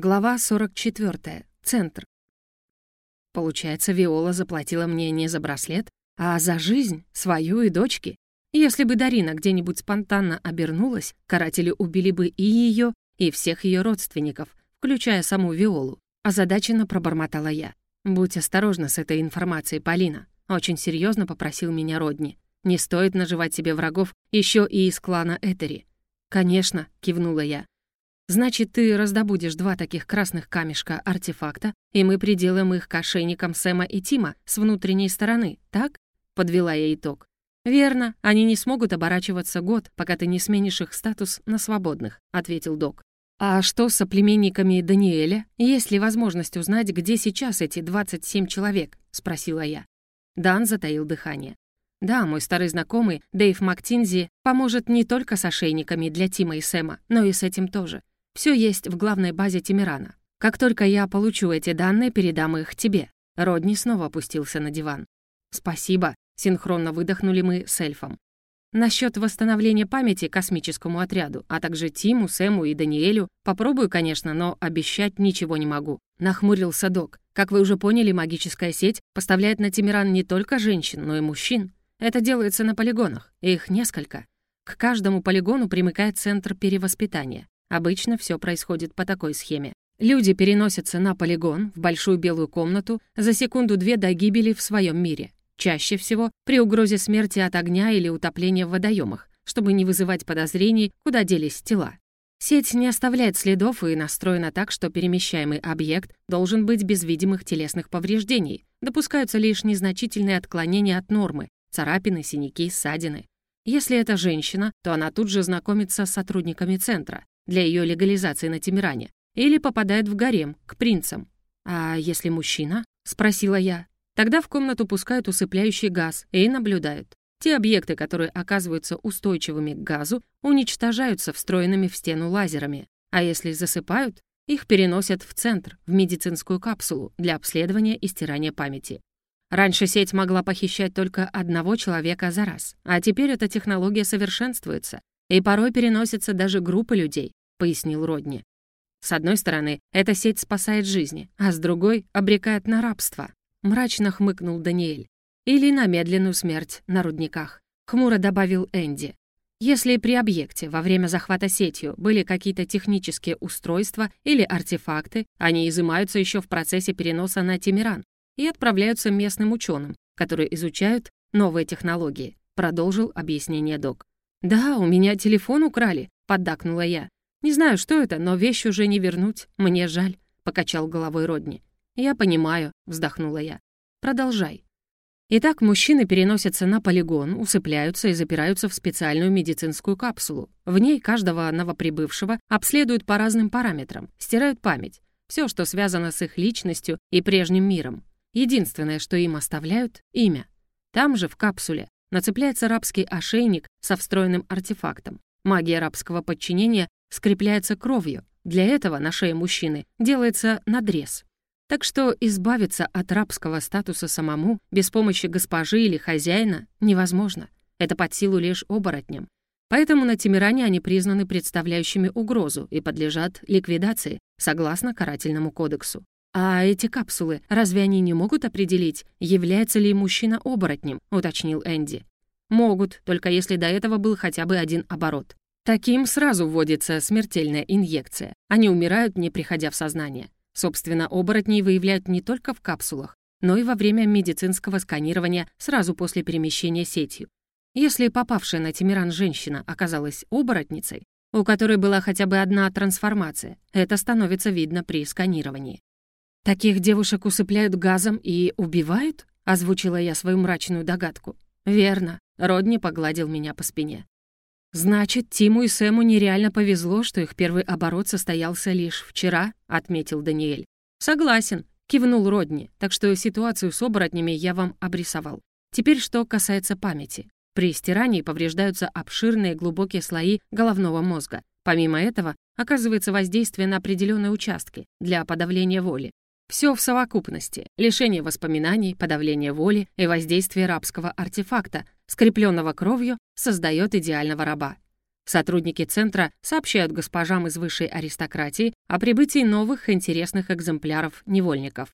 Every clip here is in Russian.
Глава 44. Центр. Получается, Виола заплатила мне не за браслет, а за жизнь, свою и дочки. Если бы Дарина где-нибудь спонтанно обернулась, каратели убили бы и ее, и всех ее родственников, включая саму Виолу. Озадаченно пробормотала я. «Будь осторожна с этой информацией, Полина», — очень серьезно попросил меня Родни. «Не стоит наживать себе врагов еще и из клана Этери». «Конечно», — кивнула я. Значит, ты раздобудешь два таких красных камешка артефакта, и мы приделаем их к ошейникам Сэма и Тима с внутренней стороны, так?» — подвела я итог. «Верно, они не смогут оборачиваться год, пока ты не сменишь их статус на свободных», — ответил док. «А что с соплеменниками Даниэля? Есть ли возможность узнать, где сейчас эти 27 человек?» — спросила я. Дан затаил дыхание. «Да, мой старый знакомый, Дэйв Мактинзи, поможет не только с ошейниками для Тима и Сэма, но и с этим тоже. Все есть в главной базе Тимирана. Как только я получу эти данные, передам их тебе». Родни снова опустился на диван. «Спасибо», — синхронно выдохнули мы с эльфом. Насчет восстановления памяти космическому отряду, а также Тиму, Сэму и Даниэлю, попробую, конечно, но обещать ничего не могу. Нахмурился док. Как вы уже поняли, магическая сеть поставляет на Тимиран не только женщин, но и мужчин. Это делается на полигонах, их несколько. К каждому полигону примыкает центр перевоспитания. Обычно все происходит по такой схеме. Люди переносятся на полигон, в большую белую комнату, за секунду-две до гибели в своем мире. Чаще всего при угрозе смерти от огня или утопления в водоемах, чтобы не вызывать подозрений, куда делись тела. Сеть не оставляет следов и настроена так, что перемещаемый объект должен быть без видимых телесных повреждений. Допускаются лишь незначительные отклонения от нормы, царапины, синяки, ссадины. Если это женщина, то она тут же знакомится с сотрудниками центра для ее легализации на Тимиране, или попадает в гарем, к принцам. «А если мужчина?» — спросила я. Тогда в комнату пускают усыпляющий газ и наблюдают. Те объекты, которые оказываются устойчивыми к газу, уничтожаются встроенными в стену лазерами. А если засыпают, их переносят в центр, в медицинскую капсулу для обследования и стирания памяти. Раньше сеть могла похищать только одного человека за раз, а теперь эта технология совершенствуется, и порой переносятся даже группы людей, — пояснил Родни. «С одной стороны, эта сеть спасает жизни, а с другой — обрекает на рабство», — мрачно хмыкнул Даниэль. «Или на медленную смерть на рудниках», — хмуро добавил Энди. Если при объекте во время захвата сетью были какие-то технические устройства или артефакты, они изымаются еще в процессе переноса на Тимиран и отправляются местным ученым, которые изучают новые технологии, продолжил объяснение док. «Да, у меня телефон украли», — поддакнула я. «Не знаю, что это, но вещь уже не вернуть. Мне жаль», — покачал головой Родни. «Я понимаю», — вздохнула я. «Продолжай». Итак, мужчины переносятся на полигон, усыпляются и запираются в специальную медицинскую капсулу. В ней каждого новоприбывшего обследуют по разным параметрам, стирают память, все, что связано с их личностью и прежним миром. Единственное, что им оставляют — имя. Там же, в капсуле, нацепляется рабский ошейник со встроенным артефактом. Магия рабского подчинения скрепляется кровью. Для этого на шее мужчины делается надрез. Так что избавиться от рабского статуса самому без помощи госпожи или хозяина невозможно. Это под силу лишь оборотням. Поэтому на Тимиране они признаны представляющими угрозу и подлежат ликвидации, согласно карательному кодексу. А эти капсулы, разве они не могут определить, является ли мужчина оборотнем, уточнил Энди. Могут, только если до этого был хотя бы один оборот. Таким сразу вводится смертельная инъекция. Они умирают, не приходя в сознание. Собственно, оборотней выявляют не только в капсулах, но и во время медицинского сканирования сразу после перемещения сетью. Если попавшая на Тимиран женщина оказалась оборотницей, у которой была хотя бы одна трансформация, это становится видно при сканировании. «Таких девушек усыпляют газом и убивают?» — озвучила я свою мрачную догадку. «Верно», — Родни погладил меня по спине. «Значит, Тиму и Сэму нереально повезло, что их первый оборот состоялся лишь вчера», — отметил Даниэль. «Согласен», — кивнул Родни, «так что ситуацию с оборотнями я вам обрисовал. Теперь что касается памяти. При стирании повреждаются обширные глубокие слои головного мозга. Помимо этого, оказывается воздействие на определенные участки для подавления воли. Все в совокупности. Лишение воспоминаний, подавление воли и воздействие рабского артефакта, скрепленного кровью, создает идеального раба. Сотрудники центра сообщают госпожам из высшей аристократии о прибытии новых интересных экземпляров невольников.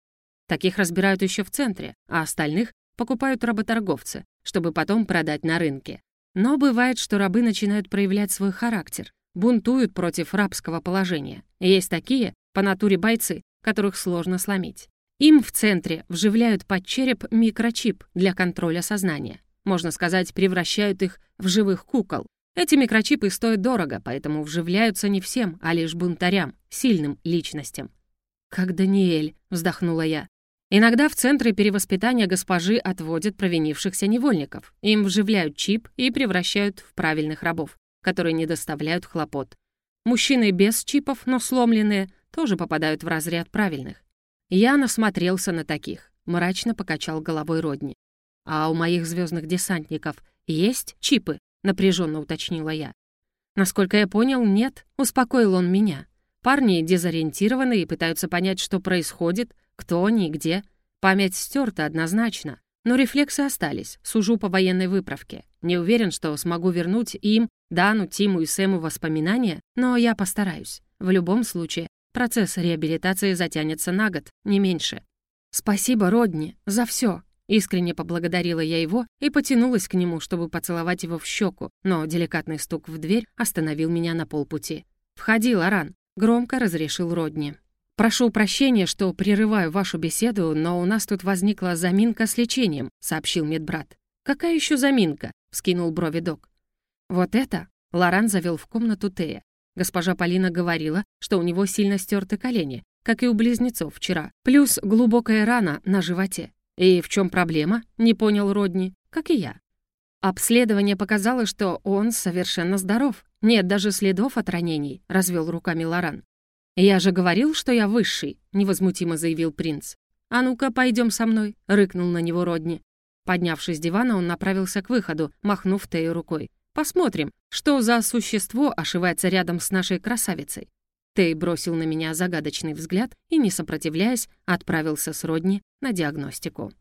Таких разбирают еще в центре, а остальных покупают работорговцы, чтобы потом продать на рынке. Но бывает, что рабы начинают проявлять свой характер, бунтуют против рабского положения. Есть такие, по натуре бойцы, которых сложно сломить. Им в центре вживляют под череп микрочип для контроля сознания. Можно сказать, превращают их в живых кукол, эти микрочипы стоят дорого, поэтому вживляются не всем, а лишь бунтарям, сильным личностям. «Как Даниэль», — вздохнула я. Иногда в центры перевоспитания госпожи отводят провинившихся невольников. Им вживляют чип и превращают в правильных рабов, которые не доставляют хлопот. Мужчины без чипов, но сломленные, тоже попадают в разряд правильных. Я насмотрелся на таких, мрачно покачал головой Родни. А у моих звездных десантников есть чипы? напряженно уточнила я. Насколько я понял, нет, успокоил он меня. Парни дезориентированы и пытаются понять, что происходит, кто они и где. Память стерта однозначно, но рефлексы остались, сужу по военной выправке. Не уверен, что смогу вернуть им, Дану, Тиму и Сэму воспоминания, но я постараюсь. В любом случае, процесс реабилитации затянется на год, не меньше. Спасибо, Родни, за все. Искренне поблагодарила я его и потянулась к нему, чтобы поцеловать его в щеку, но деликатный стук в дверь остановил меня на полпути. «Входи, Лоран», — громко разрешил Родни. «Прошу прощения, что прерываю вашу беседу, но у нас тут возникла заминка с лечением», — сообщил медбрат. «Какая еще заминка?» — вскинул брови док. «Вот это?» — Лоран завел в комнату Тея. Госпожа Полина говорила, что у него сильно стерты колени, как и у близнецов вчера, плюс глубокая рана на животе. «И в чем проблема?» — не понял Родни, как и я. Обследование показало, что он совершенно здоров. Нет даже следов от ранений, развел руками Лоран. «Я же говорил, что я высший», — невозмутимо заявил принц. «А ну-ка, пойдем со мной», — рыкнул на него Родни. Поднявшись с дивана, он направился к выходу, махнув Тею рукой. «Посмотрим, что за существо ошивается рядом с нашей красавицей». Тей бросил на меня загадочный взгляд и, не сопротивляясь, отправился с Родни на диагностику.